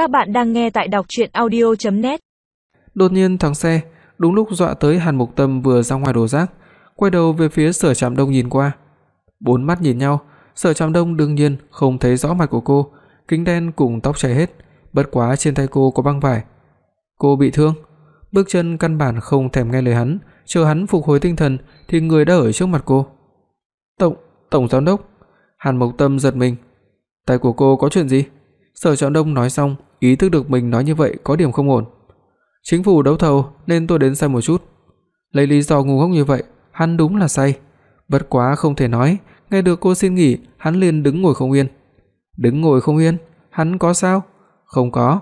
Các bạn đang nghe tại đọc audio net Đột nhiên thắng xe, đúng lúc dọa tới Hàn Mục Tâm vừa ra ngoài đồ rác, quay đầu về phía Sở Trạm Đông nhìn qua. Bốn mắt nhìn nhau, Sở Trạm Đông đương nhiên không thấy rõ mặt của cô, kính đen cùng tóc chảy hết, bất quá trên tay cô có băng vải. Cô bị thương, bước chân căn bản không thèm nghe lời hắn, chờ hắn phục hồi tinh thần thì người đã ở trước mặt cô. "Tổng, tổng giám đốc." Hàn Mộc Tâm giật mình. "Tay của cô có chuyện gì?" Sở Trạm Đông nói xong, ý thức được mình nói như vậy có điểm không ổn. "Chính phủ đấu thầu nên tôi đến xem một chút." Lấy lý do ngu ngốc như vậy, hắn đúng là say. Bất quá không thể nói, nghe được cô xin nghỉ, hắn liền đứng ngồi không yên. Đứng ngồi không yên, hắn có sao? Không có.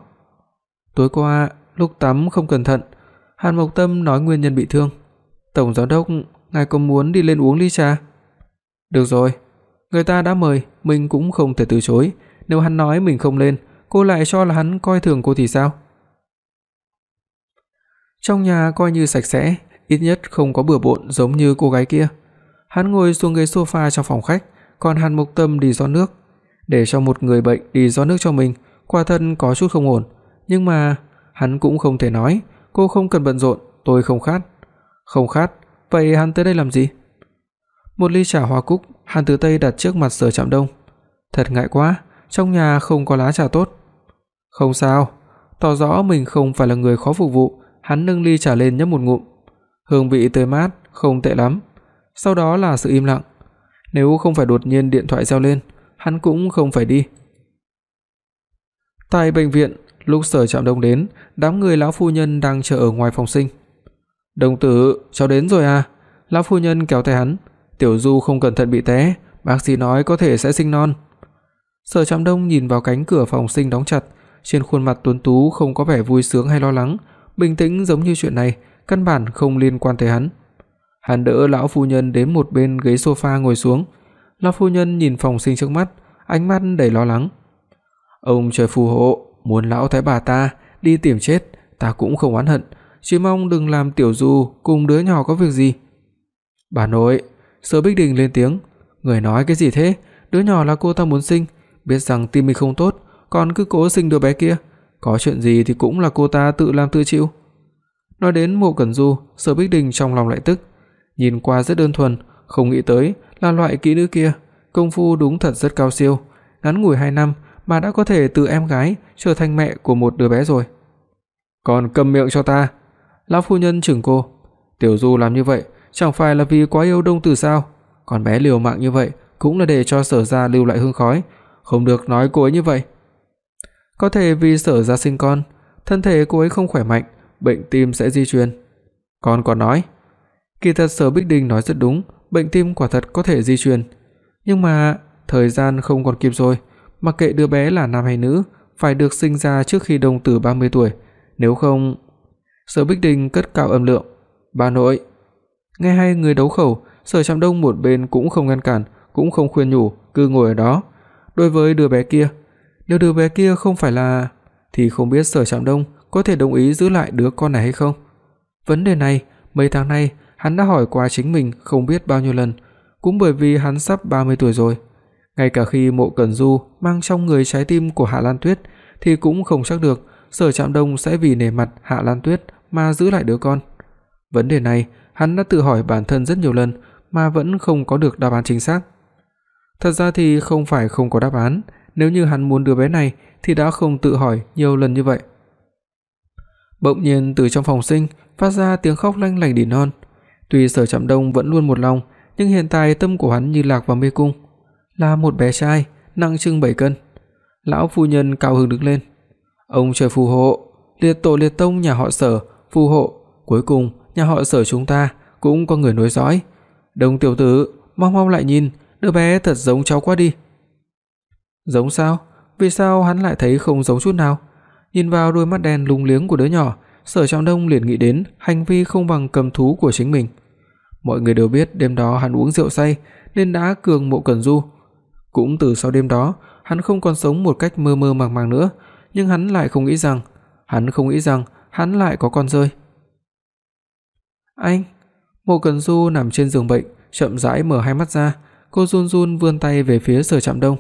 Tối qua, lúc tắm không cẩn thận, Hàn Mộc Tâm nói nguyên nhân bị thương. "Tổng giám đốc, ngài có muốn đi lên uống ly trà?" "Được rồi, người ta đã mời, mình cũng không thể từ chối, nếu hắn nói mình không lên, cô lại cho là hắn coi thường cô thì sao?" Trong nhà coi như sạch sẽ, ít nhất không có bừa bộn giống như cô gái kia. Hắn ngồi xuống ghế sofa trong phòng khách, còn Hàn Mộc Tâm đi rót nước, để cho một người bệnh đi rót nước cho mình, quả thân có chút không ổn, nhưng mà hắn cũng không thể nói, cô không cần bận rộn, tôi không khát. Không khát, vậy hắn tới đây làm gì? Một ly trà hoa cúc, Hàn Tử Tây đặt trước mặt Sở Trạm Đông. Thật ngại quá, trong nhà không có lá trà tốt. Không sao, tỏ rõ mình không phải là người khó phục vụ, hắn nâng ly trà lên nhấp một ngụm. Hương vị tươi mát, không tệ lắm. Sau đó là sự im lặng. Nếu không phải đột nhiên điện thoại reo lên, hắn cũng không phải đi. Tại bệnh viện, lúc Sở Trạm Đông đến, đám người lão phu nhân đang chờ ở ngoài phòng sinh. "Đồng tử, cháu đến rồi à?" Lão phu nhân kéo tay hắn, "Tiểu Du không cẩn thận bị té, bác sĩ nói có thể sẽ sinh non." Sở Trạm Đông nhìn vào cánh cửa phòng sinh đóng chặt, trên khuôn mặt tuấn tú không có vẻ vui sướng hay lo lắng, bình tĩnh giống như chuyện này căn bản không liên quan tới hắn. Hắn đỡ lão phu nhân đến một bên ghế sofa ngồi xuống. Lão phu nhân nhìn phòng sinh trước mắt, ánh mắt đầy lo lắng. Ông trời phù hộ, muốn lão thái bà ta đi tìm chết, ta cũng không oán hận, chỉ mong đừng làm tiểu Du cùng đứa nhỏ có việc gì. Bà nội, Sở Bích Đình lên tiếng, người nói cái gì thế? Đứa nhỏ là cô ta muốn sinh, biết rằng tim mình không tốt, còn cứ cố sinh đứa bé kia, có chuyện gì thì cũng là cô ta tự làm tự chịu. Nói đến Mộ Cẩn Du, Sở Bích Đình trong lòng lại tức, nhìn qua rất đơn thuần, không nghĩ tới là loại kỹ nữ kia, công phu đúng thật rất cao siêu, ngắn ngủi 2 năm mà đã có thể từ em gái trở thành mẹ của một đứa bé rồi. Còn câm miệng cho ta." Lão phu nhân chừng cô, "Tiểu Du làm như vậy chẳng phải là vì quá yêu Đông Tử sao? Còn bé liều mạng như vậy cũng là để cho Sở gia lưu lại hương khói, không được nói cô ấy như vậy." Có thể vì Sở gia sinh con, thân thể cô ấy không khỏe mạnh, bệnh tim sẽ di truyền. Con còn nói, kỳ thật Sở Bích Đình nói rất đúng, bệnh tim quả thật có thể di truyền, nhưng mà thời gian không còn kịp rồi, mặc kệ đứa bé là nam hay nữ, phải được sinh ra trước khi Đông Tử 30 tuổi, nếu không Sở Bích Đình cất cao âm lượng, "Bà nội." Nghe hai người đấu khẩu, Sở Trạm Đông một bên cũng không ngăn cản, cũng không khuyên nhủ, cứ ngồi ở đó. Đối với đứa bé kia, nếu đứa bé kia không phải là thì không biết Sở Trạm Đông có thể đồng ý giữ lại đứa con này hay không. Vấn đề này, mấy tháng nay hắn đã hỏi qua chính mình không biết bao nhiêu lần, cũng bởi vì hắn sắp 30 tuổi rồi. Ngay cả khi Mộ Cẩn Du mang trong người trái tim của Hạ Lan Tuyết thì cũng không chắc được Sở Trạm Đông sẽ vì nể mặt Hạ Lan Tuyết mà giữ lại đứa con. Vấn đề này, hắn đã tự hỏi bản thân rất nhiều lần mà vẫn không có được đáp án chính xác. Thật ra thì không phải không có đáp án, nếu như hắn muốn đứa bé này thì đã không tự hỏi nhiều lần như vậy. Bỗng nhiên từ trong phòng sinh phát ra tiếng khóc lanh lảnh đỉn non. Tuy Sở Trạm Đông vẫn luôn một lòng, nhưng hiện tại tâm của hắn như lạc vào mê cung, là một bé trai nặng chừng 7 cân. Lão phu nhân cao hứng đứng lên. Ông trời phù hộ, liệt tổ liệt tông nhà họ Sở phù hộ, cuối cùng nhà họ Sở chúng ta cũng có người nối dõi. Đông tiểu tử, mau mau lại nhìn, đứa bé thật giống cháu quá đi. Giống sao? Vì sao hắn lại thấy không giống chút nào? Nhìn vào đôi mắt đen lúng liếng của đứa nhỏ, Sở Trọng Đông liền nghĩ đến hành vi không bằng cầm thú của chính mình. Mọi người đều biết đêm đó hắn uống rượu say nên đã cường Mộ Cẩn Du. Cũng từ sau đêm đó, hắn không còn sống một cách mơ mơ màng màng nữa, nhưng hắn lại không nghĩ rằng, hắn không nghĩ rằng hắn lại có con rơi. Anh, Mộ Cẩn Du nằm trên giường bệnh, chậm rãi mở hai mắt ra, cô run run vươn tay về phía Sở Trạm Đông.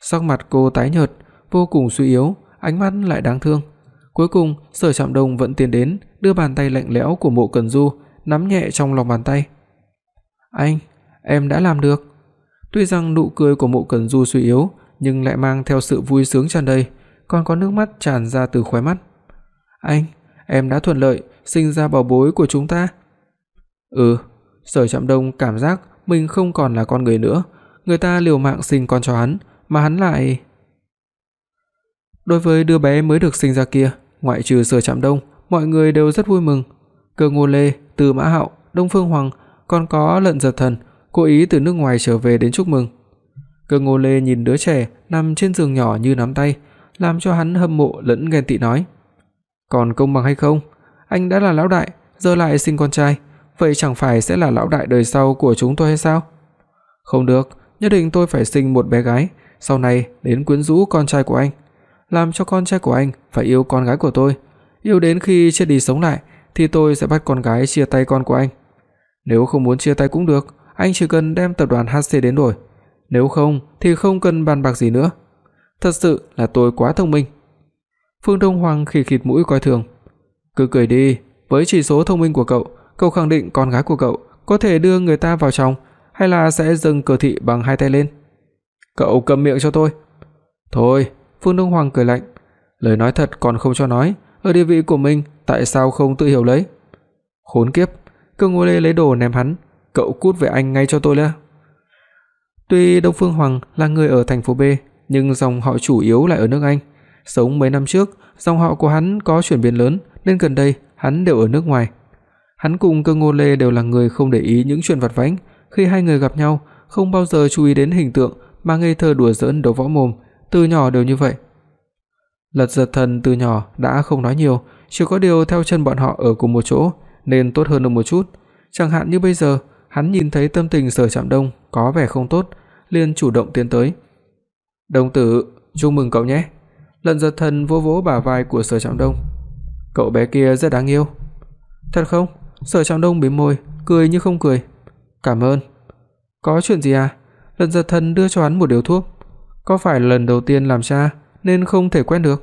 Sắc mặt cô tái nhợt, vô cùng suy yếu, ánh mắt lại đáng thương. Cuối cùng, Sở Trạm Đông vẫn tiến đến, đưa bàn tay lạnh lẽo của Mộ Cẩn Du nắm nhẹ trong lòng bàn tay. "Anh, em đã làm được." Tuy rằng nụ cười của Mộ Cẩn Du suy yếu, nhưng lại mang theo sự vui sướng tràn đầy, còn có nước mắt tràn ra từ khóe mắt. "Anh, em đã thuận lợi sinh ra bảo bối của chúng ta." "Ừ." Sở Trạm Đông cảm giác mình không còn là con người nữa, người ta liều mạng sinh con cho hắn, mà hắn lại Đối với đứa bé mới được sinh ra kia, ngoại trừ Sở Trạm Đông, mọi người đều rất vui mừng. Cơ Ngô Lê, Từ Mã Hạo, Đông Phương Hoàng, còn có Lận Giật Thần, cố ý từ nước ngoài trở về đến chúc mừng. Cơ Ngô Lê nhìn đứa trẻ nằm trên giường nhỏ như nắm tay, làm cho hắn hâm mộ lẫn ghen tị nói: "Còn công bằng hay không? Anh đã là lão đại, giờ lại sinh con trai, vậy chẳng phải sẽ là lão đại đời sau của chúng tôi hay sao?" "Không được, nhất định tôi phải sinh một bé gái, sau này đến quyến rũ con trai của anh." làm cho con trai của anh phải yêu con gái của tôi, yêu đến khi chết đi sống lại thì tôi sẽ bắt con gái chia tay con của anh. Nếu không muốn chia tay cũng được, anh chỉ cần đem tập đoàn HC đến đổi, nếu không thì không cần bàn bạc gì nữa. Thật sự là tôi quá thông minh." Phương Đông Hoàng khịt khịt mũi coi thường. "Cứ cười đi, với chỉ số thông minh của cậu, cậu khẳng định con gái của cậu có thể đưa người ta vào trong hay là sẽ dâng cờ thị bằng hai tay lên?" "Cậu câm miệng cho tôi." "Thôi, Phương Đông Hoàng cười lạnh, lời nói thật còn không cho nói, ở địa vị của mình tại sao không tự hiểu lấy? Khốn kiếp, cứ ngồi Lê lấy đồ ném hắn, cậu cút về anh ngay cho tôi đã. Tuy Đông Phương Hoàng là người ở thành phố B, nhưng dòng họ chủ yếu lại ở nước Anh. Sống mấy năm trước, dòng họ của hắn có chuyển biến lớn nên gần đây hắn đều ở nước ngoài. Hắn cùng Cương Ngô Lê đều là người không để ý những chuyện vặt vãnh, khi hai người gặp nhau, không bao giờ chú ý đến hình tượng mà ngây thơ đùa giỡn đấu võ mồm, từ nhỏ đều như vậy. Lật Giật Thần từ nhỏ đã không nói nhiều, chỉ có điều theo chân bọn họ ở cùng một chỗ nên tốt hơn được một chút. Chẳng hạn như bây giờ, hắn nhìn thấy tâm tình Sở Trạm Đông có vẻ không tốt, liền chủ động tiến tới. "Đồng tử, chúc mừng cậu nhé." Lận Giật Thần vỗ vỗ bả vai của Sở Trạm Đông. "Cậu bé kia rất đáng yêu." "Thật không?" Sở Trạm Đông bĩm môi, cười như không cười. "Cảm ơn." "Có chuyện gì à?" Lận Giật Thần đưa cho hắn một điếu thuốc. Có phải lần đầu tiên làm cha nên không thể quen được?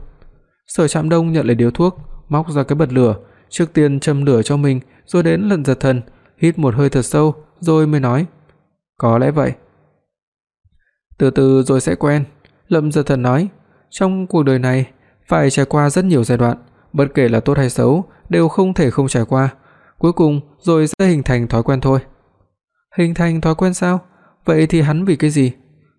Sở Trạm Đông nhận lấy điếu thuốc, móc ra cái bật lửa, trước tiên châm lửa cho mình, rồi đến lần giật thần, hít một hơi thật sâu rồi mới nói: "Có lẽ vậy." Từ từ rồi sẽ quen, Lâm Giật Thần nói, trong cuộc đời này phải trải qua rất nhiều giai đoạn, bất kể là tốt hay xấu đều không thể không trải qua, cuối cùng rồi sẽ hình thành thói quen thôi. Hình thành thói quen sao? Vậy thì hắn vì cái gì?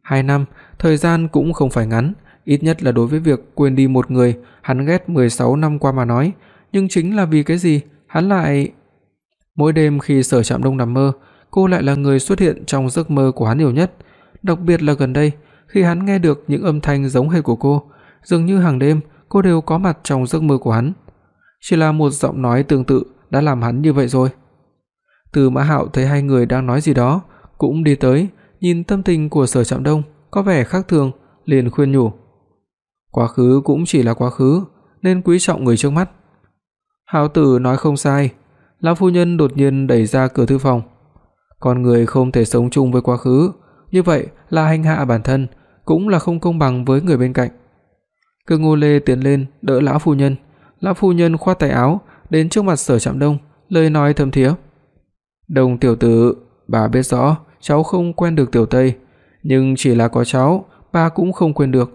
2 năm, thời gian cũng không phải ngắn, ít nhất là đối với việc quên đi một người hắn ghét 16 năm qua mà nói, nhưng chính là vì cái gì, hắn lại Mỗi đêm khi Sở Trạm Đông nằm mơ, cô lại là người xuất hiện trong giấc mơ của hắn nhiều nhất, đặc biệt là gần đây, khi hắn nghe được những âm thanh giống hệt của cô, dường như hàng đêm cô đều có mặt trong giấc mơ của hắn. Chỉ là một giọng nói tương tự đã làm hắn như vậy rồi. Từ Mã Hạo thấy hai người đang nói gì đó, cũng đi tới, nhìn tâm tình của Sở Trạm Đông có vẻ khác thường, liền khuyên nhủ. Quá khứ cũng chỉ là quá khứ, nên quý trọng người trước mắt. Hạo tử nói không sai, lão phu nhân đột nhiên đẩy ra cửa thư phòng. Con người không thể sống chung với quá khứ, như vậy là hành hạ bản thân, cũng là không công bằng với người bên cạnh. Cư Ngô Lê tiến lên đỡ lão phu nhân, lão phu nhân khoát tay áo đến trước mặt Sở Trạm Đông, lời nói thâm thiế. "Đồng tiểu tử, bà biết rõ cháu không quen được tiểu Tây, nhưng chỉ là có cháu, ba cũng không quên được,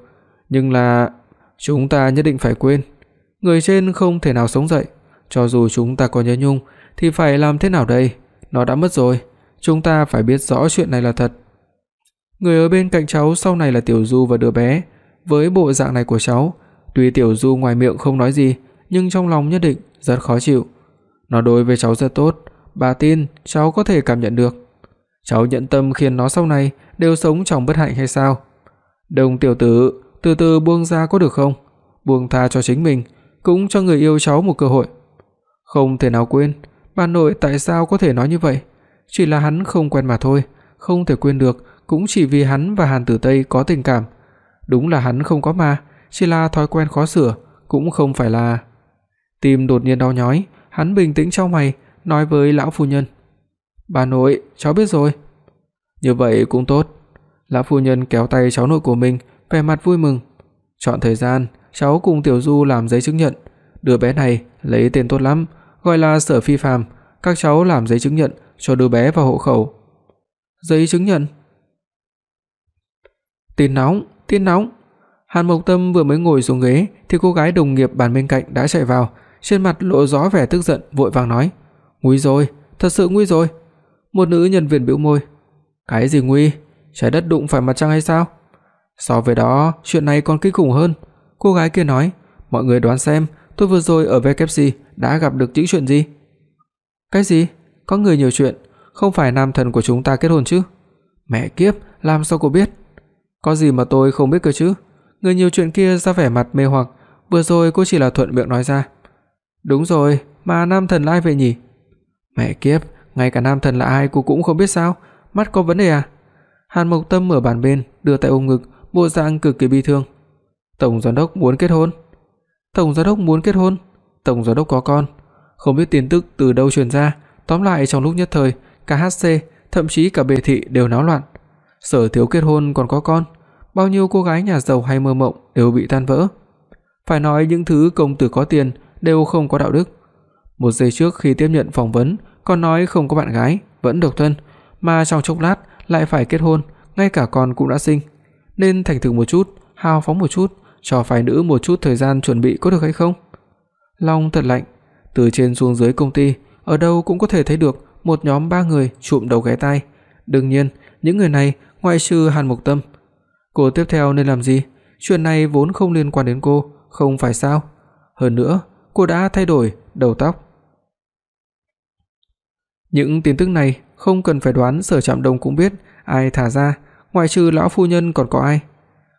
nhưng là chúng ta nhất định phải quên. Người trên không thể nào sống dậy, cho dù chúng ta có nhớ nhung thì phải làm thế nào đây? Nó đã mất rồi, chúng ta phải biết rõ chuyện này là thật. Người ở bên cạnh cháu sau này là Tiểu Du và đứa bé, với bộ dạng này của cháu, tuy Tiểu Du ngoài miệng không nói gì, nhưng trong lòng nhất định rất khó chịu. Nó đối với cháu rất tốt, bà tin cháu có thể cảm nhận được. Cháu nhận tâm khiến nó sau này đều sống trong bất hạnh hay sao? Đồng tiểu tử, từ từ buông ra có được không? Buông tha cho chính mình, cũng cho người yêu cháu một cơ hội. Không thể nào quên, bà nội tại sao có thể nói như vậy? Chỉ là hắn không quen mà thôi, không thể quên được, cũng chỉ vì hắn và Hàn Tử Tây có tình cảm. Đúng là hắn không có mà, chỉ là thói quen khó sửa, cũng không phải là Tim đột nhiên đau nhói, hắn bình tĩnh chau mày, nói với lão phu nhân: "Bà nội, cháu biết rồi." Như vậy cũng tốt. Lão phu nhân kéo tay cháu nội của mình, vẻ mặt vui mừng. Chọn thời gian, cháu cùng Tiểu Du làm giấy chứng nhận, đứa bé này lấy tên tốt lắm, gọi là Sở Phi Phàm, các cháu làm giấy chứng nhận cho đứa bé vào hộ khẩu." Giấy chứng nhận? Tin nóng, tin nóng. Hàn Mộc Tâm vừa mới ngồi xuống ghế thì cô gái đồng nghiệp bàn bên cạnh đã chạy vào, trên mặt lộ rõ vẻ tức giận, vội vàng nói: "Nguy rồi, thật sự nguy rồi." Một nữ nhân viên bĩu môi: "Cái gì nguy? Trái đất đụng phải mặt trăng hay sao?" So với đó, chuyện này còn kinh khủng hơn. Cô gái kia nói: "Mọi người đoán xem, tôi vừa rồi ở VKC đã gặp được những chuyện gì?" "Cái gì? Có người nhiều chuyện, không phải nam thần của chúng ta kết hôn chứ?" "Mẹ kiếp, làm sao cô biết?" "Có gì mà tôi không biết cơ chứ?" Người nhiều chuyện kia ra vẻ mặt mê hoặc, vừa rồi cô chỉ là thuận miệng nói ra. "Đúng rồi, mà nam thần là ai vậy nhỉ?" "Mẹ kiếp, ngay cả nam thần là ai cô cũng không biết sao? Mắt có vấn đề à?" Hàn Mộc Tâm ở bàn bên, đưa tay ôm ngực, bộ dạng cực kỳ bi thương. "Tổng giám đốc muốn kết hôn." "Tổng giám đốc muốn kết hôn?" "Tổng giám đốc có con." Không biết tin tức từ đâu truyền ra, tóm lại trong lúc nhất thời, cả HC, thậm chí cả bề thị đều náo loạn. Sở Thiếu kết hôn còn có con, bao nhiêu cô gái nhà giàu hay mơ mộng đều bị tan vỡ. Phải nói những thứ công tử có tiền đều không có đạo đức. Một giây trước khi tiếp nhận phỏng vấn, còn nói không có bạn gái, vẫn độc thân, mà trong chốc lát lại phải kết hôn, ngay cả con cũng đã sinh. Nên thành thực một chút, hào phóng một chút, cho phái nữ một chút thời gian chuẩn bị có được hay không? Long thật lạnh, từ trên xuống dưới công ty, ở đâu cũng có thể thấy được một nhóm ba người chụm đầu ghé tai. Đương nhiên, những người này ngoại trừ Hàn Mộc Tâm. Cô tiếp theo nên làm gì? Chuyện này vốn không liên quan đến cô, không phải sao? Hơn nữa, cô đã thay đổi đầu tóc. Những tin tức này không cần phải đoán, Sở Trạm Đông cũng biết ai thả ra, ngoại trừ lão phu nhân còn có ai.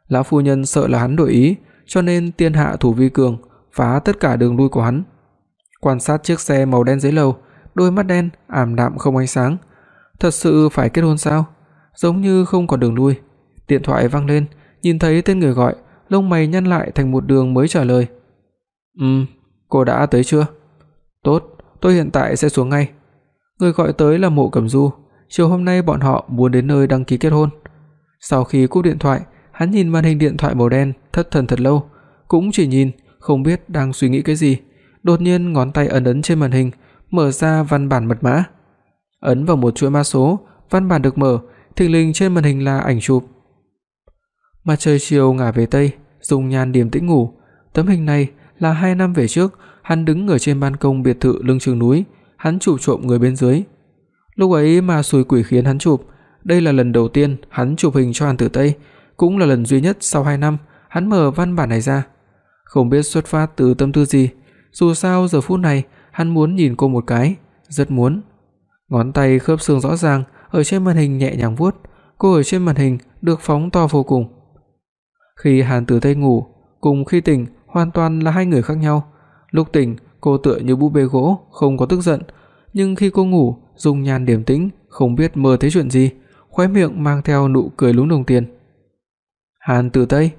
Lão phu nhân sợ là hắn đổi ý, cho nên tiên hạ thủ vi cường, phá tất cả đường lui của hắn. Quan sát chiếc xe màu đen dưới lầu, đôi mắt đen ảm đạm không ánh sáng. Thật sự phải kết hôn sao? Giống như không còn đường lui. Điện thoại vang lên, nhìn thấy tên người gọi, lông mày nhăn lại thành một đường mới trả lời. "Ừm, cô đã tới chưa?" "Tốt, tôi hiện tại sẽ xuống ngay." Người gọi tới là Mộ Cẩm Du, chiều hôm nay bọn họ muốn đến nơi đăng ký kết hôn. Sau khi cúp điện thoại, hắn nhìn màn hình điện thoại màu đen, thất thần thật lâu, cũng chỉ nhìn, không biết đang suy nghĩ cái gì. Đột nhiên ngón tay ấn ấn trên màn hình, mở ra văn bản mật mã. Ấn vào một chuỗi mã số, văn bản được mở, thình lình trên màn hình là ảnh chụp. Mặt trời chiều ngả về tây, Dung Nhan điềm tĩnh ngủ. Tấm hình này là 2 năm về trước, hắn đứng ở trên ban công biệt thự lưng chừng núi, hắn chụp trộm người bên dưới. Lúc ấy mà xui quỷ khiến hắn chụp, đây là lần đầu tiên hắn chụp hình cho Hàn Tử Tây, cũng là lần duy nhất sau 2 năm hắn mở văn bản này ra. Không biết xuất phát từ tâm tư gì, dù sao giờ phút này hắn muốn nhìn cô một cái, rất muốn. Ngón tay khớp xương rõ ràng ở trên màn hình nhẹ nhàng vuốt, cô ở trên màn hình được phóng to vô cùng. Khi Hàn Tử Tây ngủ, cùng khi tỉnh hoàn toàn là hai người khác nhau. Lúc tỉnh, cô tựa như búp bê gỗ, không có tức giận, nhưng khi cô ngủ, dung nhan điềm tĩnh, không biết mơ thấy chuyện gì, khóe miệng mang theo nụ cười lúng đồng tiền. Hàn Tử Tây,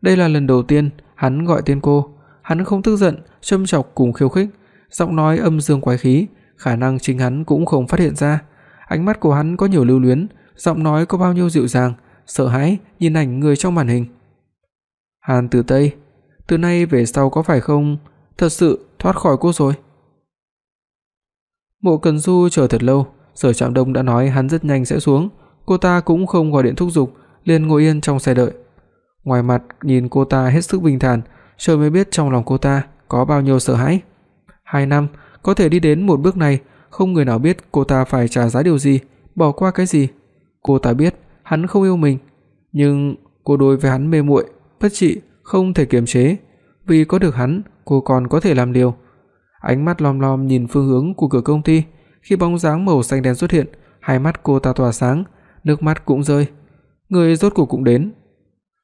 đây là lần đầu tiên hắn gọi tên cô, hắn không tức giận, châm chọc cùng khiêu khích, giọng nói âm dương quái khí, khả năng chính hắn cũng không phát hiện ra. Ánh mắt của hắn có nhiều lưu luyến, giọng nói có bao nhiêu dịu dàng, sợ hãi nhìn ảnh người trong màn hình. Hàn Tử Tây, từ nay về sau có phải không thật sự thoát khỏi cô rồi? Mộ Cần Du chờ thật lâu, Sở Trạm Đông đã nói hắn rất nhanh sẽ xuống, cô ta cũng không gọi điện thúc giục, liền ngồi yên trong xe đợi. Ngoài mặt nhìn cô ta hết sức bình thản, trời mới biết trong lòng cô ta có bao nhiêu sợ hãi. 2 năm có thể đi đến một bước này, không người nào biết cô ta phải trả giá điều gì, bỏ qua cái gì. Cô ta biết hắn không yêu mình, nhưng cô đối với hắn mê muội, bất trị, không thể kiềm chế, vì có được hắn, cô còn có thể làm điều. Ánh mắt lom lom nhìn phương hướng của cửa công ty, khi bóng dáng màu xanh đen xuất hiện, hai mắt cô ta tỏa sáng, nước mắt cũng rơi. Người rốt cuộc cũng đến.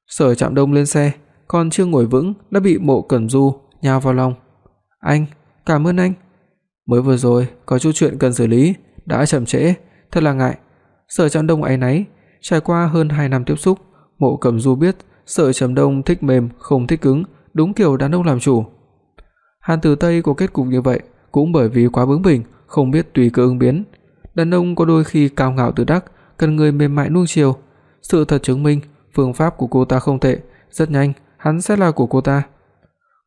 Sở Trạm Đông lên xe, còn chưa ngồi vững đã bị Mộ Cẩn Du nhào vào lòng. "Anh, cảm ơn anh. Mới vừa rồi có chút chuyện cần xử lý, đã chậm trễ, thật là ngại." Sở Trạm Đông áy náy, trải qua hơn 2 năm tiếp xúc, Mộ Cẩm Du biết sợ Trầm Đông thích mềm, không thích cứng, đúng kiểu đàn ông làm chủ. Hàn Tử Tây có kết cục như vậy cũng bởi vì quá bướng bỉnh, không biết tùy cơ ứng biến. Đàn ông có đôi khi cao ngạo tự đắc, cần người mềm mại nuông chiều. Sự thật chứng minh, phương pháp của cô ta không tệ, rất nhanh hắn sẽ là của cô ta.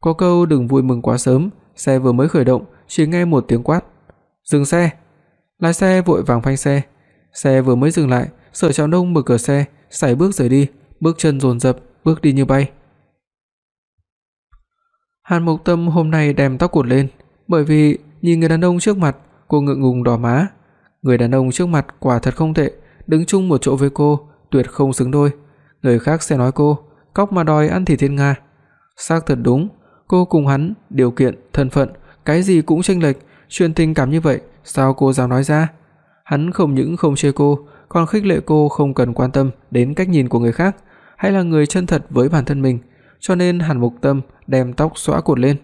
Có câu đừng vui mừng quá sớm, xe vừa mới khởi động, chỉ nghe một tiếng quát. Dừng xe. Lái xe vội vàng phanh xe. Xe vừa mới dừng lại, Sở Trạm Đông mở cửa xe, sải bước rời đi, bước chân dồn dập, bước đi như bay. Hàn Mộc Tâm hôm nay đem tóc cột lên, bởi vì nhìn người đàn ông trước mặt, cô ngượng ngùng đỏ má. Người đàn ông trước mặt quả thật không tệ, đứng chung một chỗ với cô, tuyệt không xứng đôi. Người khác sẽ nói cô cóc mà đòi ăn thịt thiên nga. Xác thật đúng, cô cùng hắn, điều kiện, thân phận, cái gì cũng chênh lệch, chuyện tình cảm như vậy, sao cô dám nói ra? Hắn không những không chê cô, còn khích lệ cô không cần quan tâm đến cách nhìn của người khác, hay là người chân thật với bản thân mình, cho nên Hàn Mục Tâm đem tóc xõa cột lên.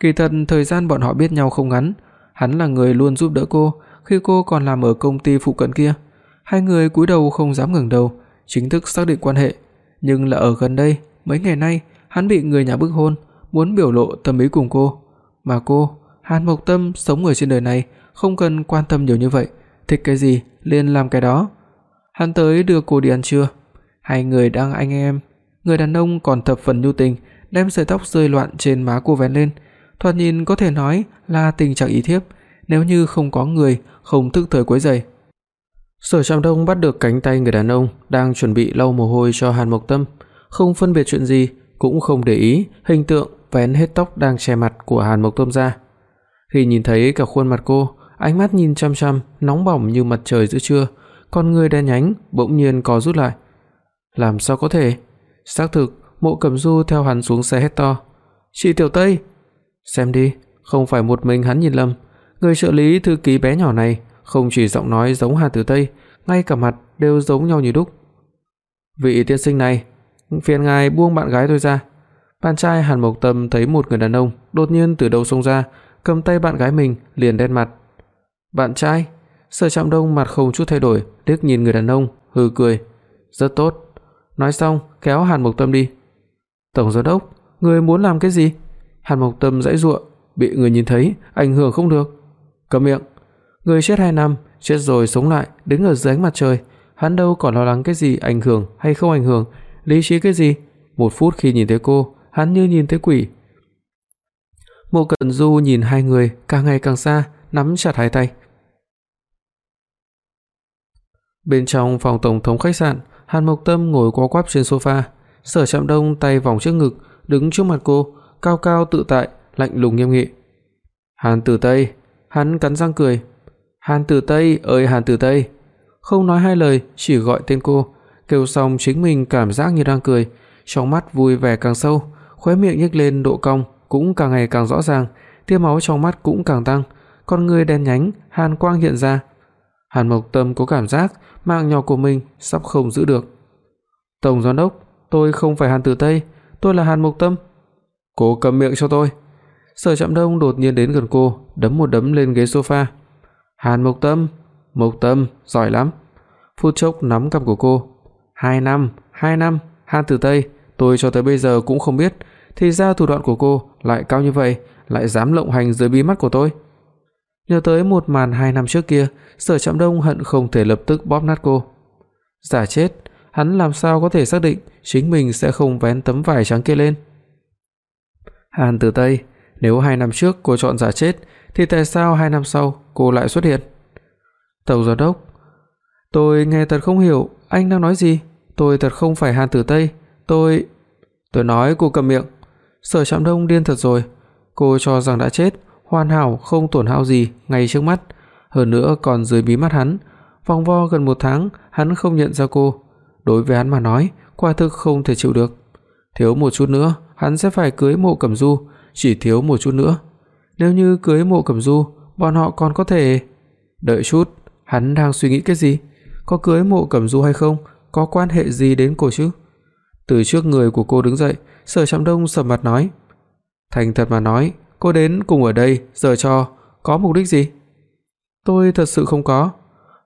Kỳ thật thời gian bọn họ biết nhau không ngắn, hắn là người luôn giúp đỡ cô khi cô còn làm ở công ty phụ cận kia. Hai người cúi đầu không dám ngẩng đầu, chính thức xác định quan hệ, nhưng là ở gần đây, mấy ngày nay, hắn bị người nhà bức hôn, muốn biểu lộ tâm ý cùng cô, mà cô, Hàn Mộc Tâm sống ở trên đời này, không cần quan tâm nhiều như vậy, thích cái gì liền làm cái đó. Hắn tới đưa cô đi ăn trưa, hai người đang anh em, người đàn ông còn thập phần nhu tình, đem sợi tóc rơi loạn trên má cô vén lên, thoạt nhìn có thể nói là tình trạng ý thiếp, nếu như không có người không thức thời quấy rầy. Sở Trạm Đông bắt được cánh tay người đàn ông đang chuẩn bị lau mồ hôi cho Hàn Mộc Tâm, không phân biệt chuyện gì, cũng không để ý hình tượng vén hết tóc đang che mặt của Hàn Mộc Tâm ra. Khi nhìn thấy cả khuôn mặt cô, ánh mắt nhìn chăm chăm, nóng bỏng như mặt trời giữa trưa, con người đen nhánh bỗng nhiên co rút lại. Làm sao có thể? Xác thực, Mộ Cẩm Du theo hắn xuống xe hét to. "Chị Tiểu Tây, xem đi, không phải một mình hắn nhìn lầm, người trợ lý thư ký bé nhỏ này không chỉ giọng nói giống Hà Tử Tây, ngay cả mặt đều giống nhau như đúc. Vị tiên sinh này, phiền ngài buông bạn gái tôi ra. Bạn trai Hàn Mộc Tâm thấy một người đàn ông đột nhiên từ đâu xông ra, cầm tay bạn gái mình liền đen mặt. "Bạn trai?" Sở Trạm Đông mặt không chút thay đổi, liếc nhìn người đàn ông, hừ cười. "Rất tốt." Nói xong, kéo Hàn Mộc Tâm đi. "Tổng giám đốc, người muốn làm cái gì?" Hàn Mộc Tâm giãy giụa, bị người nhìn thấy, ảnh hưởng không được. "Câm miệng." Người chết 2 năm, chết rồi sống lại, đứng ở dưới ánh mặt trời, hắn đâu còn lo lắng cái gì ảnh hưởng hay không ảnh hưởng, lý trí cái gì? Một phút khi nhìn thấy cô, hắn như nhìn thấy quỷ. Mộ Cẩn Du nhìn hai người càng ngày càng xa, nắm chặt hai tay. Bên trong phòng tổng thống khách sạn, Hàn Mộc Tâm ngồi co quắp trên sofa, Sở Trạm Đông tay vòng trước ngực, đứng trước mặt cô, cao cao tự tại, lạnh lùng nghiêm nghị. "Hàn Tử Tây." Hắn cắn răng cười, Hàn Tử Tây ơi Hàn Tử Tây. Không nói hai lời, chỉ gọi tên cô, kêu xong chính mình cảm giác như đang cười, trong mắt vui vẻ càng sâu, khóe miệng nhếch lên độ cong cũng càng ngày càng rõ ràng, tia máu trong mắt cũng càng tăng, con người đen nhánh, hàn quang hiện ra. Hàn Mộc Tâm có cảm giác mạng nhỏ của mình sắp không giữ được. "Tổng giám đốc, tôi không phải Hàn Tử Tây, tôi là Hàn Mộc Tâm." "Cô câm miệng cho tôi." Sở Trạm Đông đột nhiên đến gần cô, đấm một đấm lên ghế sofa. Hàn Mộc Tâm, Mộc Tâm, giỏi lắm. Phút chốc nắm cằm của cô. hai năm, hai năm, Hàn Tử Tây, tôi cho tới bây giờ cũng không biết, thì ra thủ đoạn của cô lại cao như vậy, lại dám lộng hành dưới bí mắt của tôi. Nhớ tới một màn hai năm trước kia, Sở Trạm Đông hận không thể lập tức bóp nát cô. Giả chết, hắn làm sao có thể xác định chính mình sẽ không vén tấm vải trắng kia lên. Hàn Tử Tây, nếu hai năm trước cô chọn giả chết thì tại sao hai năm sau cô lại xuất hiện? Tổng giám đốc, tôi nghe thật không hiểu, anh đang nói gì? Tôi thật không phải Hàn Tử Tây, tôi Tôi nói cô cầm miệng. Sở Trạm Đông điên thật rồi, cô cho rằng đã chết, hoàn hảo không tổn hao gì ngay trước mắt, hơn nữa còn dưới bí mắt hắn, vòng vo gần một tháng, hắn không nhận ra cô. Đối với hắn mà nói, quả thực không thể chịu được. Thiếu một chút nữa, hắn sẽ phải cưới Mộ Cẩm Du, chỉ thiếu một chút nữa nếu như cưới Mộ Cẩm Du, bọn họ còn có thể Đợi chút, hắn đang suy nghĩ cái gì? Có cưới Mộ Cẩm Du hay không, có quan hệ gì đến cô chứ? Từ trước người của cô đứng dậy, Sở Trạm Đông sầm mặt nói: "Thành thật mà nói, cô đến cùng ở đây giờ cho có mục đích gì?" "Tôi thật sự không có."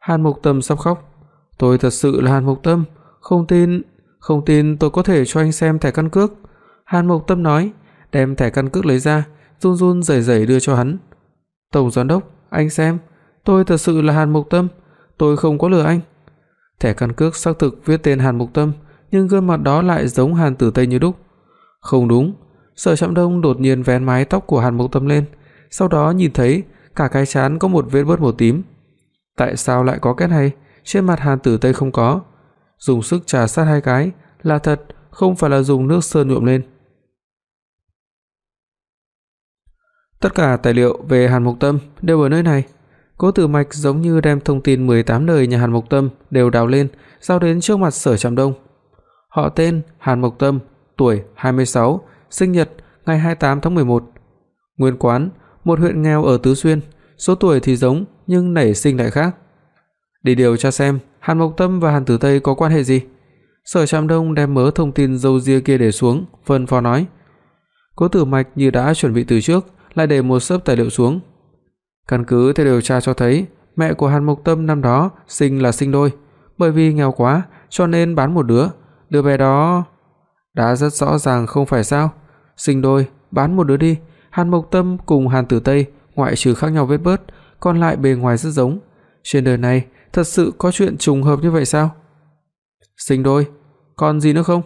Hàn Mộc Tâm sắp khóc. "Tôi thật sự là Hàn Mộc Tâm, không tin, không tin tôi có thể cho anh xem thẻ căn cước." Hàn Mộc Tâm nói, đem thẻ căn cước lấy ra, run run rẩy rẩy đưa cho hắn. "Tổng giám đốc, anh xem, tôi thật sự là Hàn Mộc Tâm, tôi không có lừa anh." Thẻ căn cước xác thực viết tên Hàn Mộc Tâm, nhưng gương mặt đó lại giống Hàn Tử Tây như đúc. Không đúng, Sở Trạm Đông đột nhiên vén mái tóc của Hàn Mộc Tâm lên, sau đó nhìn thấy cả cái trán có một vết bớt màu tím. Tại sao lại có cái này? Trên mặt Hàn Tử Tây không có. Dùng sức trà sát hai cái, là thật, không phải là dùng nước sơn nhuộm lên. Tất cả tài liệu về Hàn Mộc Tâm đều ở nơi này. Cố Tử Mạch giống như đem thông tin 18 đời nhà Hàn Mộc Tâm đều đào lên, giao đến trước mặt Sở Trạm Đông. Họ tên Hàn Mộc Tâm, tuổi 26, sinh nhật ngày 28 tháng 11. Nguyên quán, một huyện nghèo ở Tứ Xuyên, số tuổi thì giống nhưng nảy sinh lại khác. Đi điều tra xem Hàn Mộc Tâm và Hàn Tử Tây có quan hệ gì. Sở Trạm Đông đem mớ thông tin dâu ria kia để xuống, phân phó nói. Cố Tử Mạch như đã chuẩn bị từ trước, lại để một xấp tài liệu xuống. Căn cứ theo điều tra cho thấy, mẹ của Hàn Mộc Tâm năm đó sinh là sinh đôi, bởi vì nghèo quá cho nên bán một đứa, đứa bé đó đã rất rõ ràng không phải sao? Sinh đôi, bán một đứa đi, Hàn Mộc Tâm cùng Hàn Tử Tây ngoại trừ khác nhau vết bớt, còn lại bề ngoài rất giống. Trên đời này thật sự có chuyện trùng hợp như vậy sao? Sinh đôi, còn gì nữa không?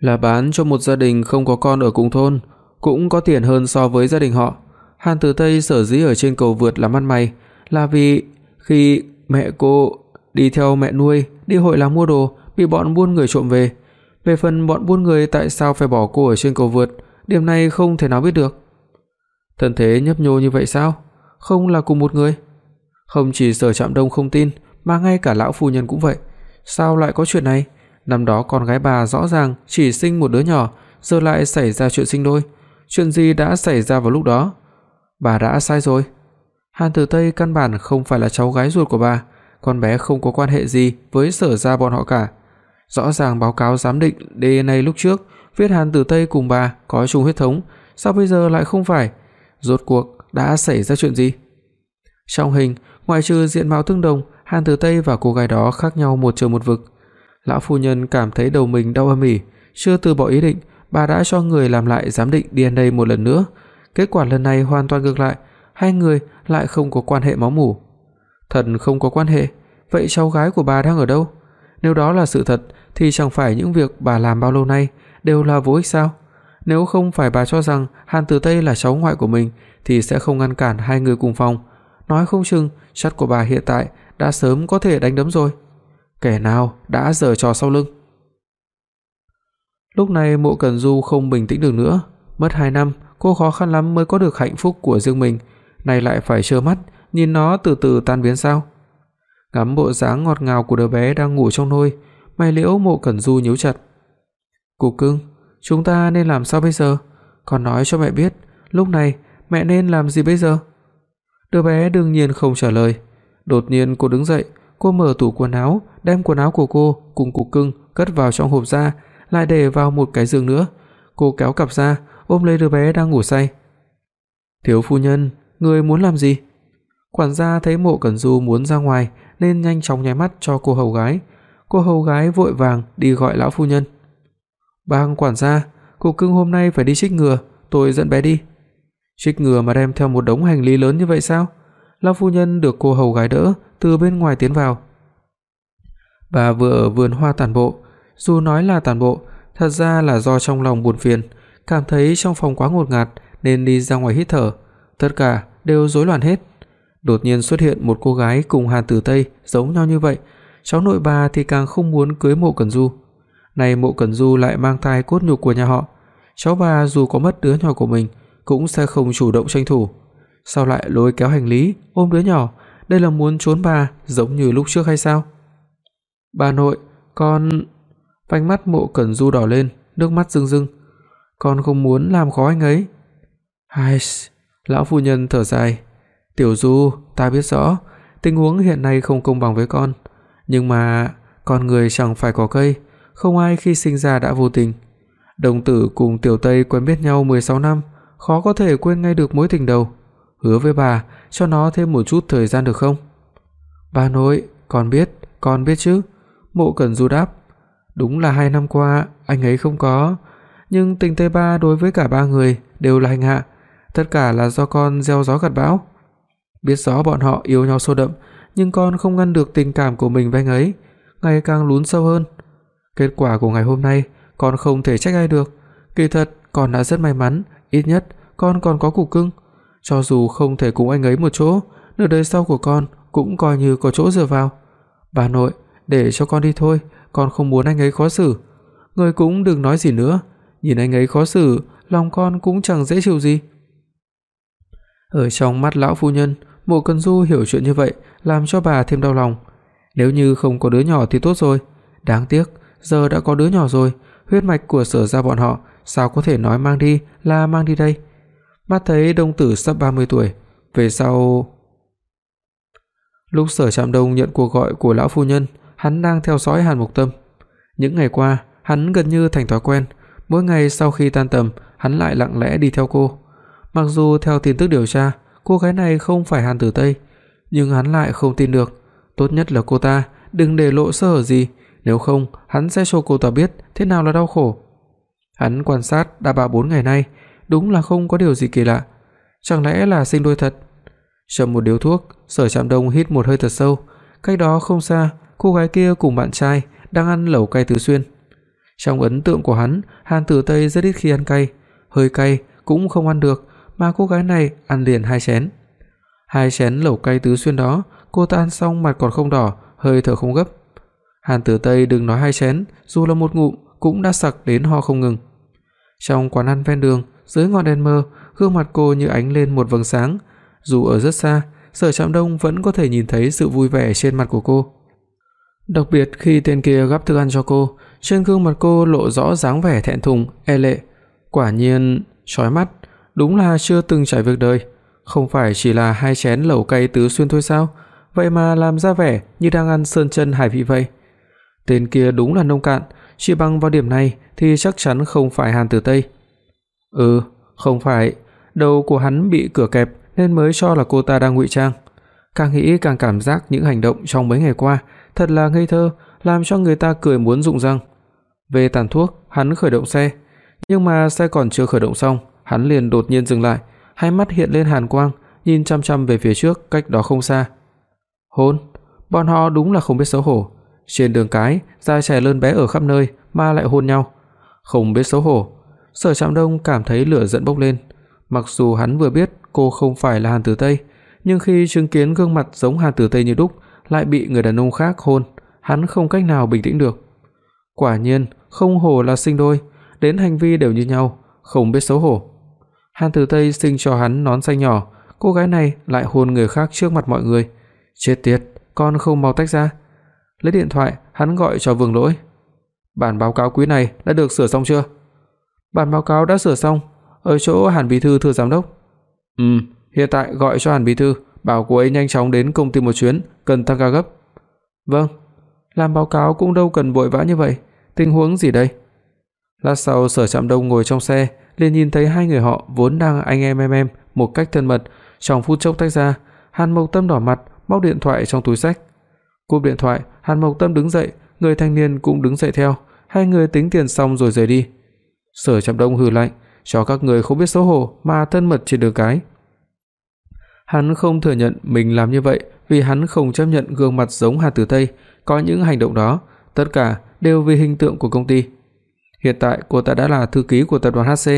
Là bán cho một gia đình không có con ở cùng thôn, cũng có tiền hơn so với gia đình họ. Hàn Tử Tây sở dĩ ở trên cầu vượt làm ăn mày là vì khi mẹ cô đi theo mẹ nuôi đi hội làm mua đồ bị bọn buôn người trộm về. Về phần bọn buôn người tại sao phải bỏ cô ở trên cầu vượt, điểm này không thể nào biết được. Thân thế nhấp nhô như vậy sao? Không là cùng một người? Không chỉ Sở Trạm Đông không tin, mà ngay cả lão phu nhân cũng vậy. Sao lại có chuyện này? Năm đó con gái bà rõ ràng chỉ sinh một đứa nhỏ, giờ lại xảy ra chuyện sinh đôi. Chuyện gì đã xảy ra vào lúc đó? Bà đã sai rồi. Hàn Tử Tây căn bản không phải là cháu gái ruột của bà, con bé không có quan hệ gì với Sở gia bọn họ cả. Rõ ràng báo cáo giám định DNA lúc trước viết Hàn Tử Tây cùng bà có chung huyết thống, sao bây giờ lại không phải? Rốt cuộc đã xảy ra chuyện gì? Trong hình, ngoại trừ diện mạo tương đồng, Hàn Tử Tây và cô gái đó khác nhau một trời một vực. Lão phu nhân cảm thấy đầu mình đau âm ỉ, chưa từ bỏ ý định, bà đã cho người làm lại giám định DNA một lần nữa. Kết quả lần này hoàn toàn ngược lại, hai người lại không có quan hệ máu mủ. Thần không có quan hệ, vậy cháu gái của bà đang ở đâu? Nếu đó là sự thật thì chẳng phải những việc bà làm bao lâu nay đều là vô ích sao? Nếu không phải bà cho rằng Hàn Tử Tây là cháu ngoại của mình thì sẽ không ngăn cản hai người cùng phòng, nói không chừng chất của bà hiện tại đã sớm có thể đánh đấm rồi. Kẻ nào đã giở trò sau lưng? Lúc này Mộ Cẩn Du không bình tĩnh được nữa, mất 2 năm, cô khó khăn lắm mới có được hạnh phúc của riêng mình, nay lại phải trơ mắt nhìn nó từ từ tan biến sao? Ngắm bộ dáng ngọt ngào của đứa bé đang ngủ trong nôi, mày liễu Mộ Cẩn Du nhíu chặt. "Cục cưng, chúng ta nên làm sao bây giờ? Con nói cho mẹ biết, lúc này mẹ nên làm gì bây giờ?" Đứa bé đương nhiên không trả lời. Đột nhiên cô đứng dậy, cô mở tủ quần áo, đem quần áo của cô cùng cục cưng cất vào trong hộp da, lại để vào một cái giường nữa. Cô kéo cặp ra, ôm lấy đứa bé đang ngủ say. "Thiếu phu nhân, người muốn làm gì?" Quản gia thấy Mộ Cẩn Du muốn ra ngoài nên nhanh chóng nháy mắt cho cô hầu gái. Cô hầu gái vội vàng đi gọi lão phu nhân. "Bang quản gia, cô cưng hôm nay phải đi trích ngừa, tôi dẫn bé đi." Trích ngừa mà đem theo một đống hành lý lớn như vậy sao? Lão phu nhân được cô hầu gái đỡ từ bên ngoài tiến vào. Bà vừa ở vườn hoa tản bộ, dù nói là tản bộ, thật ra là do trong lòng buồn phiền, cảm thấy trong phòng quá ngột ngạt nên đi ra ngoài hít thở, tất cả đều rối loạn hết. Đột nhiên xuất hiện một cô gái cùng Hàn Tử Tây giống nhau như vậy, cháu nội bà thì càng không muốn cưới Mộ Cẩn Du. Này Mộ Cẩn Du lại mang thai cốt nhục của nhà họ, cháu bà dù có mất đứa nhỏ của mình cũng sẽ không chủ động tranh thủ. Sao lại lôi kéo hành lý, ôm đứa nhỏ, đây là muốn trốn bà giống như lúc trước hay sao? Bà nội, con vành mắt Mộ Cẩn Du đỏ lên, nước mắt rưng rưng. Con không muốn làm khó anh ấy. Hai, lão phu nhân thở dài, "Tiểu Du, ta biết rõ, tình huống hiện nay không công bằng với con, nhưng mà con người chẳng phải có cây, không ai khi sinh ra đã vô tình. Đồng tử cùng Tiểu Tây quen biết nhau 16 năm, khó có thể quên ngay được mối tình đầu. Hứa với bà cho nó thêm một chút thời gian được không?" "Bà nội, con biết, con biết chứ." Mộ Cẩn Du đáp. "Đúng là hai năm qua anh ấy không có, nhưng tình Tây Ba đối với cả ba người đều là hành hạ, tất cả là do con gieo gió gặt bão. Biết rõ bọn họ yêu nhau sâu đậm, nhưng con không ngăn được tình cảm của mình với anh ấy, ngày càng lún sâu hơn. Kết quả của ngày hôm nay con không thể trách ai được, kỳ thật con đã rất may mắn, ít nhất con còn có cục cưng, cho dù không thể cùng anh ấy một chỗ, nửa đời sau của con cũng coi như có chỗ dựa vào. Bà nội, để cho con đi thôi, con không muốn anh ấy khó xử. Ngươi cũng đừng nói gì nữa, nhìn anh ấy khó xử, lòng con cũng chẳng dễ chịu gì." Ở trong mắt lão phu nhân, Mộ Cần Du hiểu chuyện như vậy, làm cho bà thêm đau lòng. Nếu như không có đứa nhỏ thì tốt rồi, đáng tiếc, giờ đã có đứa nhỏ rồi, huyết mạch của Sở gia bọn họ sao có thể nói mang đi là mang đi đây. Mắt thấy Đông Tử sắp 30 tuổi, về sau Lúc Sở Trạm Đông nhận cuộc gọi của lão phu nhân, hắn đang theo dõi Hàn Mộc Tâm. Những ngày qua, hắn gần như thành thói quen, mỗi ngày sau khi tan tầm, hắn lại lặng lẽ đi theo cô. Mặc dù theo tin tức điều tra, cô gái này không phải Hàn Tử Tây, nhưng hắn lại không tin được, tốt nhất là cô ta đừng để lộ sơ hở gì, nếu không hắn sẽ cho cô ta biết thế nào là đau khổ. Hắn quan sát đã ba bốn ngày nay, đúng là không có điều gì kỳ lạ, chẳng lẽ là sinh đôi thật? Châm một điếu thuốc, Sở Trạm Đông hít một hơi thật sâu, cách đó không xa, cô gái kia cùng bạn trai đang ăn lẩu cay tứ xuyên. Trong ấn tượng của hắn, Hàn Tử Tây rất ít khi ăn cay, hơi cay cũng không ăn được, mà cô gái này ăn liền hai chén. Hai chén lẩu cay tứ xuyên đó, cô ta ăn xong mặt còn không đỏ, hơi thở không gấp. Hàn Tử Tây đừng nói hai chén, dù là một ngụm cũng đã sặc đến ho không ngừng. Trong quán ăn ven đường, dưới ngọn đèn mờ, gương mặt cô như ánh lên một vầng sáng, dù ở rất xa, Sở Trạm Đông vẫn có thể nhìn thấy sự vui vẻ trên mặt của cô. Đặc biệt khi tên kia gắp thức ăn cho cô, trên gương mặt cô lộ rõ dáng vẻ thẹn thùng, e lệ. Quả nhiên chói mắt, đúng là chưa từng trải việc đời, không phải chỉ là hai chén lẩu cay tứ xuyên thôi sao? Vậy mà làm ra vẻ như đang ăn sơn chân hải vị vậy. Tên kia đúng là nông cạn, chỉ bằng vào điểm này thì chắc chắn không phải Hàn Tử Tây. Ừ, không phải, đầu của hắn bị cửa kẹp nên mới cho là cô ta đang ngụy trang. Càng nghĩ càng cảm giác những hành động trong mấy ngày qua thật là ngây thơ, làm cho người ta cười muốn rụng răng. Về tàn thuốc, hắn khởi động xe, nhưng mà xe còn chưa khởi động xong, hắn liền đột nhiên dừng lại, hai mắt hiện lên hàn quang, nhìn chăm chăm về phía trước cách đó không xa. Hôn, bọn họ đúng là không biết xấu hổ. Trên đường cái, già trẻ lớn bé ở khắp nơi mà lại hôn nhau. Không biết xấu hổ. Sở Trạm Đông cảm thấy lửa giận bốc lên, mặc dù hắn vừa biết cô không phải là Hàn Tử Tây, nhưng khi chứng kiến gương mặt giống Hàn Tử Tây như đúc lại bị người đàn ông khác hôn, hắn không cách nào bình tĩnh được. Quả nhiên, không hổ là sinh đôi, đến hành vi đều như nhau, không biết xấu hổ. Hàn Tử Tây sinh cho hắn nón xanh nhỏ, cô gái này lại hôn người khác trước mặt mọi người. Chết tiệt, con không mau tách ra. Lấy điện thoại, hắn gọi cho Vương Lỗi. Bản báo cáo quý này đã được sửa xong chưa? Bản báo cáo đã sửa xong, ở chỗ Hàn bí thư thưa giám đốc. Ừm, hiện tại gọi cho Hàn bí thư, bảo cô ấy nhanh chóng đến công ty một chuyến, cần tăng ca gấp. Vâng, làm báo cáo cũng đâu cần vội vã như vậy, tình huống gì đây? Lát sau Sở Trạm Đông ngồi trong xe, liền nhìn thấy hai người họ vốn đang anh em em em một cách thân mật, trong phút chốc tách ra, Hàn Mộc Tâm đỏ mặt, móc điện thoại trong túi xách. Cúp điện thoại, Hàn Mộc Tâm đứng dậy, người thanh niên cũng đứng dậy theo, hai người tính tiền xong rồi rời đi. Sở Trạm Đông hừ lạnh, cho các người không biết xấu hổ mà thân mật trên đường cái. Hắn không thừa nhận mình làm như vậy vì hắn không chấp nhận gương mặt giống Hà Tử Tây có những hành động đó, tất cả đều vì hình tượng của công ty. Hiện tại cô ta đã là thư ký của tập đoàn HC,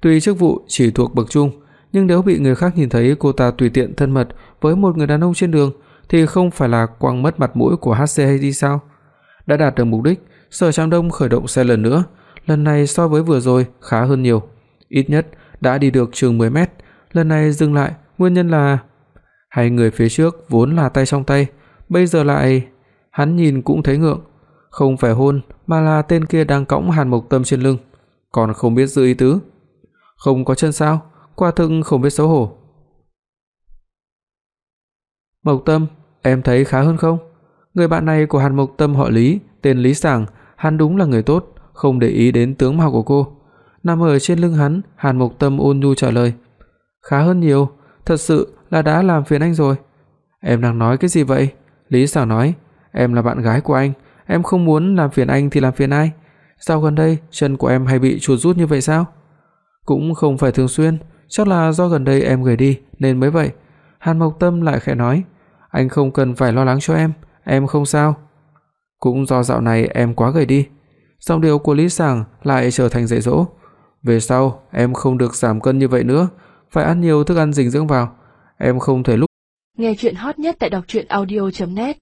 tuy chức vụ chỉ thuộc bậc trung, nhưng nếu bị người khác nhìn thấy cô ta tùy tiện thân mật với một người đàn ông trên đường thì không phải là quăng mất mặt mũi của HC hay gì sao? Đã đạt được mục đích, Sở Trang Đông khởi động xe lần nữa, lần này so với vừa rồi khá hơn nhiều. Ít nhất đã đi được chừng 10 mét, lần này dừng lại, nguyên nhân là hai người phía trước vốn là tay trong tay, bây giờ lại hắn nhìn cũng thấy ngượng, không phải hôn mà là tên kia đang cõng Hàn Mộc Tâm trên lưng, còn không biết giữ ý tứ. Không có chân sao? Quả thực không biết xấu hổ. Mộc Tâm, em thấy khá hơn không? Người bạn này của Hàn Mộc Tâm họ Lý, tên Lý Sảng, hắn đúng là người tốt, không để ý đến tướng mạo của cô nằm ở trên lưng hắn, Hàn Mộc Tâm ôn nhu trả lời. Khá hơn nhiều, thật sự là đã làm phiền anh rồi. Em đang nói cái gì vậy? Lý Sảng nói, em là bạn gái của anh, em không muốn làm phiền anh thì làm phiền ai? Sao gần đây chân của em hay bị chuột rút như vậy sao? Cũng không phải thường xuyên, chắc là do gần đây em gầy đi nên mới vậy. Hàn Mộc Tâm lại khẽ nói, anh không cần phải lo lắng cho em, em không sao. Cũng do dạo này em quá gầy đi. Giọng điệu của Lý Sảng lại trở thành dạy dỗ. Về sau em không được giảm cân như vậy nữa, phải ăn nhiều thức ăn dinh dưỡng vào. Em không thể lúc Nghe truyện hot nhất tại doctruyenaudio.net